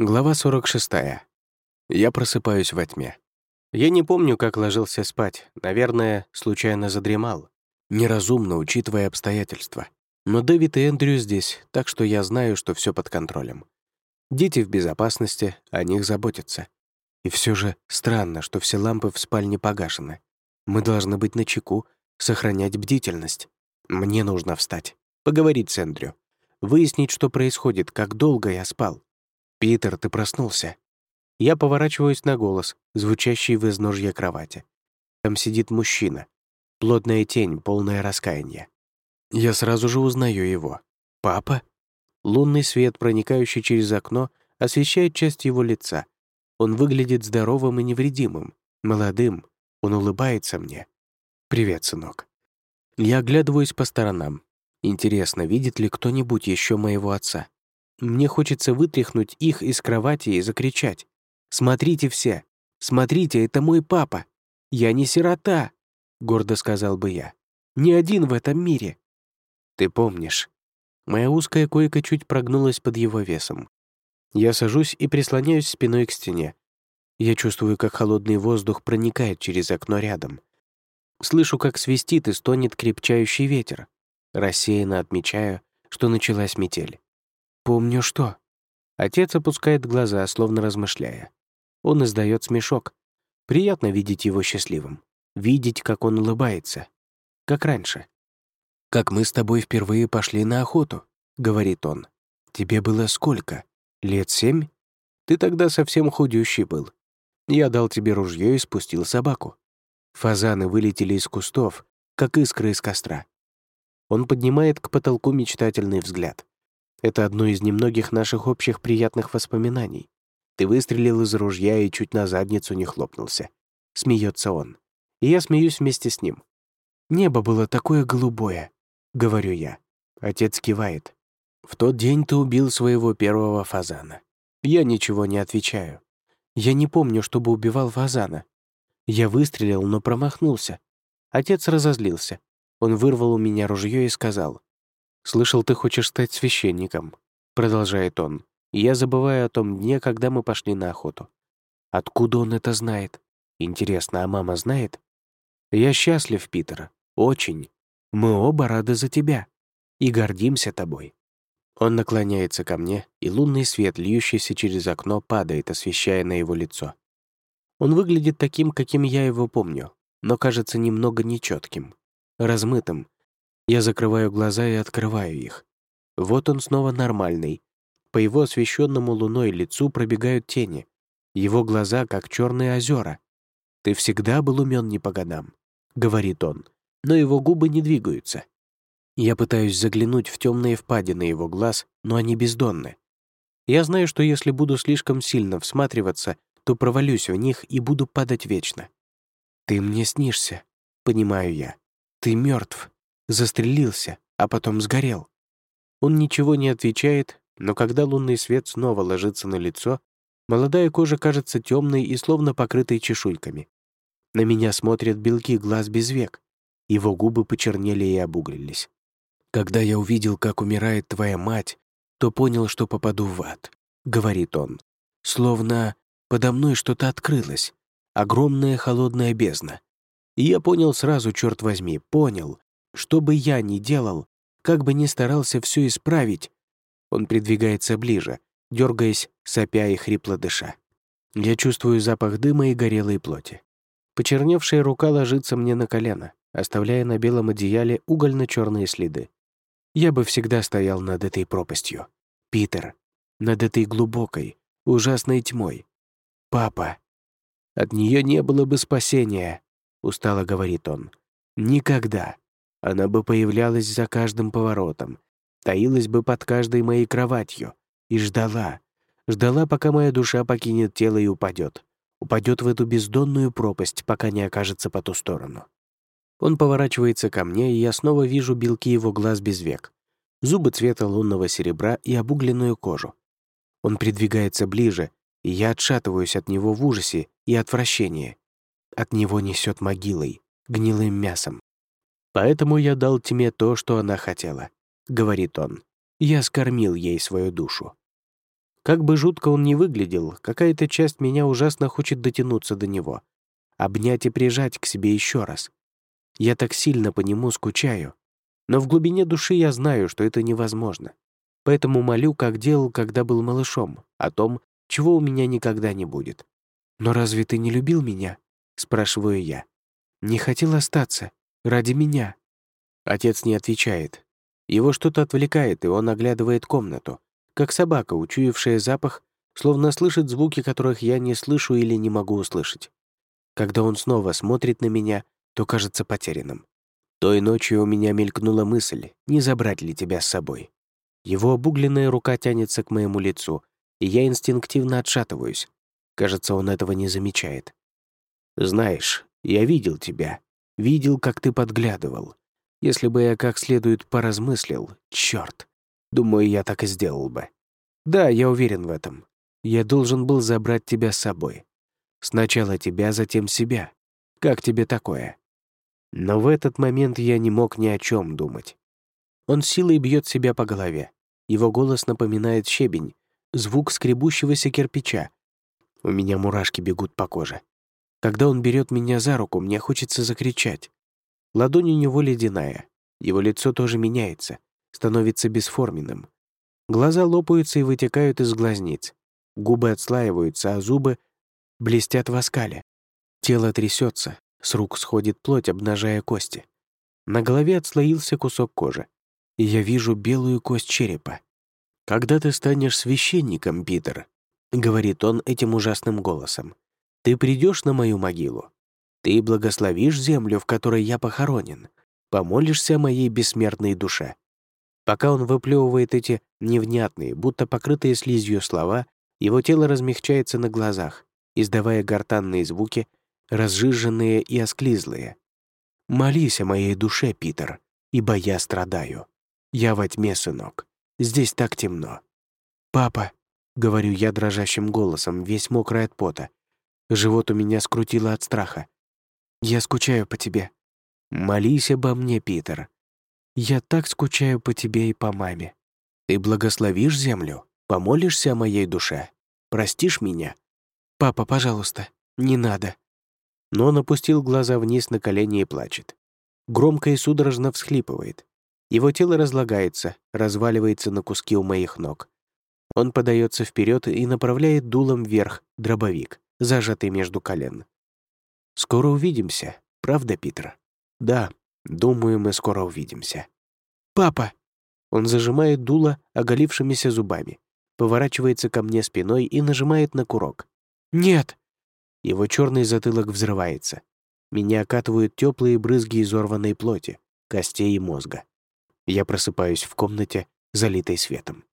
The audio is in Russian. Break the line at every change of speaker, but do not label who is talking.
Глава 46. Я просыпаюсь во тьме. Я не помню, как ложился спать. Наверное, случайно задремал. Неразумно, учитывая обстоятельства. Но Дэвид и Эндрю здесь, так что я знаю, что все под контролем. Дети в безопасности, о них заботятся. И все же странно, что все лампы в спальне погашены. Мы должны быть начеку, сохранять бдительность. Мне нужно встать, поговорить с Эндрю, выяснить, что происходит, как долго я спал. «Питер, ты проснулся?» Я поворачиваюсь на голос, звучащий в изножье кровати. Там сидит мужчина. Плотная тень, полное раскаяние. Я сразу же узнаю его. «Папа?» Лунный свет, проникающий через окно, освещает часть его лица. Он выглядит здоровым и невредимым, молодым. Он улыбается мне. «Привет, сынок». Я оглядываюсь по сторонам. Интересно, видит ли кто-нибудь еще моего отца? Мне хочется вытряхнуть их из кровати и закричать. «Смотрите все! Смотрите, это мой папа! Я не сирота!» — гордо сказал бы я. «Не один в этом мире!» «Ты помнишь?» Моя узкая койка чуть прогнулась под его весом. Я сажусь и прислоняюсь спиной к стене. Я чувствую, как холодный воздух проникает через окно рядом. Слышу, как свистит и стонет крепчающий ветер. Рассеянно отмечаю, что началась метель. «Помню что». Отец опускает глаза, словно размышляя. Он издает смешок. Приятно видеть его счастливым. Видеть, как он улыбается. Как раньше. «Как мы с тобой впервые пошли на охоту», — говорит он. «Тебе было сколько? Лет семь? Ты тогда совсем худющий был. Я дал тебе ружье и спустил собаку. Фазаны вылетели из кустов, как искры из костра. Он поднимает к потолку мечтательный взгляд. Это одно из немногих наших общих приятных воспоминаний. Ты выстрелил из ружья и чуть на задницу не хлопнулся. Смеется он. И я смеюсь вместе с ним. Небо было такое голубое, говорю я. Отец кивает. В тот день ты убил своего первого фазана. Я ничего не отвечаю. Я не помню, чтобы убивал фазана. Я выстрелил, но промахнулся. Отец разозлился. Он вырвал у меня ружье и сказал, «Слышал, ты хочешь стать священником», — продолжает он. «Я забываю о том дне, когда мы пошли на охоту. Откуда он это знает? Интересно, а мама знает? Я счастлив, Питер, очень. Мы оба рады за тебя и гордимся тобой». Он наклоняется ко мне, и лунный свет, льющийся через окно, падает, освещая на его лицо. Он выглядит таким, каким я его помню, но кажется немного нечетким, размытым, я закрываю глаза и открываю их. Вот он снова нормальный. По его освещенному луной лицу пробегают тени. Его глаза, как черные озера. «Ты всегда был умен не по годам», — говорит он, но его губы не двигаются. Я пытаюсь заглянуть в темные впадины его глаз, но они бездонны. Я знаю, что если буду слишком сильно всматриваться, то провалюсь в них и буду падать вечно. «Ты мне снишься», — понимаю я. «Ты мертв застрелился, а потом сгорел. Он ничего не отвечает, но когда лунный свет снова ложится на лицо, молодая кожа кажется темной и словно покрытой чешуйками. На меня смотрят белки глаз без век. Его губы почернели и обуглились. «Когда я увидел, как умирает твоя мать, то понял, что попаду в ад», — говорит он. «Словно подо мной что-то открылось. Огромная холодная бездна. И я понял сразу, черт возьми, понял, что бы я ни делал, как бы ни старался все исправить, он придвигается ближе, дергаясь, сопя и хрипло дыша. Я чувствую запах дыма и горелой плоти. Почерневшая рука ложится мне на колено, оставляя на белом одеяле угольно-черные следы. Я бы всегда стоял над этой пропастью. Питер. Над этой глубокой, ужасной тьмой. Папа. От нее не было бы спасения, устало говорит он. Никогда. Она бы появлялась за каждым поворотом, таилась бы под каждой моей кроватью и ждала, ждала, пока моя душа покинет тело и упадет, упадет в эту бездонную пропасть, пока не окажется по ту сторону. Он поворачивается ко мне, и я снова вижу белки его глаз без век, зубы цвета лунного серебра и обугленную кожу. Он придвигается ближе, и я отшатываюсь от него в ужасе и отвращении. От него несет могилой, гнилым мясом. Поэтому я дал тьме то, что она хотела», — говорит он. «Я скормил ей свою душу». Как бы жутко он ни выглядел, какая-то часть меня ужасно хочет дотянуться до него, обнять и прижать к себе еще раз. Я так сильно по нему скучаю, но в глубине души я знаю, что это невозможно. Поэтому молю, как делал, когда был малышом, о том, чего у меня никогда не будет. «Но разве ты не любил меня?» — спрашиваю я. «Не хотел остаться? Ради меня?» Отец не отвечает. Его что-то отвлекает, и он оглядывает комнату, как собака, учуявшая запах, словно слышит звуки, которых я не слышу или не могу услышать. Когда он снова смотрит на меня, то кажется потерянным. Той ночью у меня мелькнула мысль, не забрать ли тебя с собой. Его обугленная рука тянется к моему лицу, и я инстинктивно отшатываюсь. Кажется, он этого не замечает. «Знаешь, я видел тебя. Видел, как ты подглядывал. Если бы я как следует поразмыслил, чёрт, думаю, я так и сделал бы. Да, я уверен в этом. Я должен был забрать тебя с собой. Сначала тебя, затем себя. Как тебе такое?» Но в этот момент я не мог ни о чем думать. Он силой бьет себя по голове. Его голос напоминает щебень, звук скребущегося кирпича. У меня мурашки бегут по коже. Когда он берет меня за руку, мне хочется закричать. Ладонь у него ледяная. Его лицо тоже меняется, становится бесформенным. Глаза лопаются и вытекают из глазниц. Губы отслаиваются, а зубы блестят в оскале. Тело трясется, с рук сходит плоть, обнажая кости. На голове отслоился кусок кожи. И я вижу белую кость черепа. «Когда ты станешь священником, Питер», — говорит он этим ужасным голосом, «ты придешь на мою могилу. Ты благословишь землю, в которой я похоронен, помолишься моей бессмертной душе». Пока он выплевывает эти невнятные, будто покрытые слизью слова, его тело размягчается на глазах, издавая гортанные звуки, разжиженные и осклизлые. «Молись о моей душе, Питер, ибо я страдаю. Я во тьме, сынок. Здесь так темно». «Папа», — говорю я дрожащим голосом, весь мокрый от пота. Живот у меня скрутило от страха. «Я скучаю по тебе». «Молись обо мне, Питер. Я так скучаю по тебе и по маме. Ты благословишь землю, помолишься о моей душе, простишь меня?» «Папа, пожалуйста, не надо», но он опустил глаза вниз на колени и плачет. Громко и судорожно всхлипывает. Его тело разлагается, разваливается на куски у моих ног. Он подается вперед и направляет дулом вверх дробовик, зажатый между колен. «Скоро увидимся, правда, Питер?» «Да, думаю, мы скоро увидимся». «Папа!» Он зажимает дуло оголившимися зубами, поворачивается ко мне спиной и нажимает на курок. «Нет!» Его черный затылок взрывается. Меня окатывают теплые брызги изорванной плоти, костей и мозга. Я просыпаюсь в комнате, залитой светом.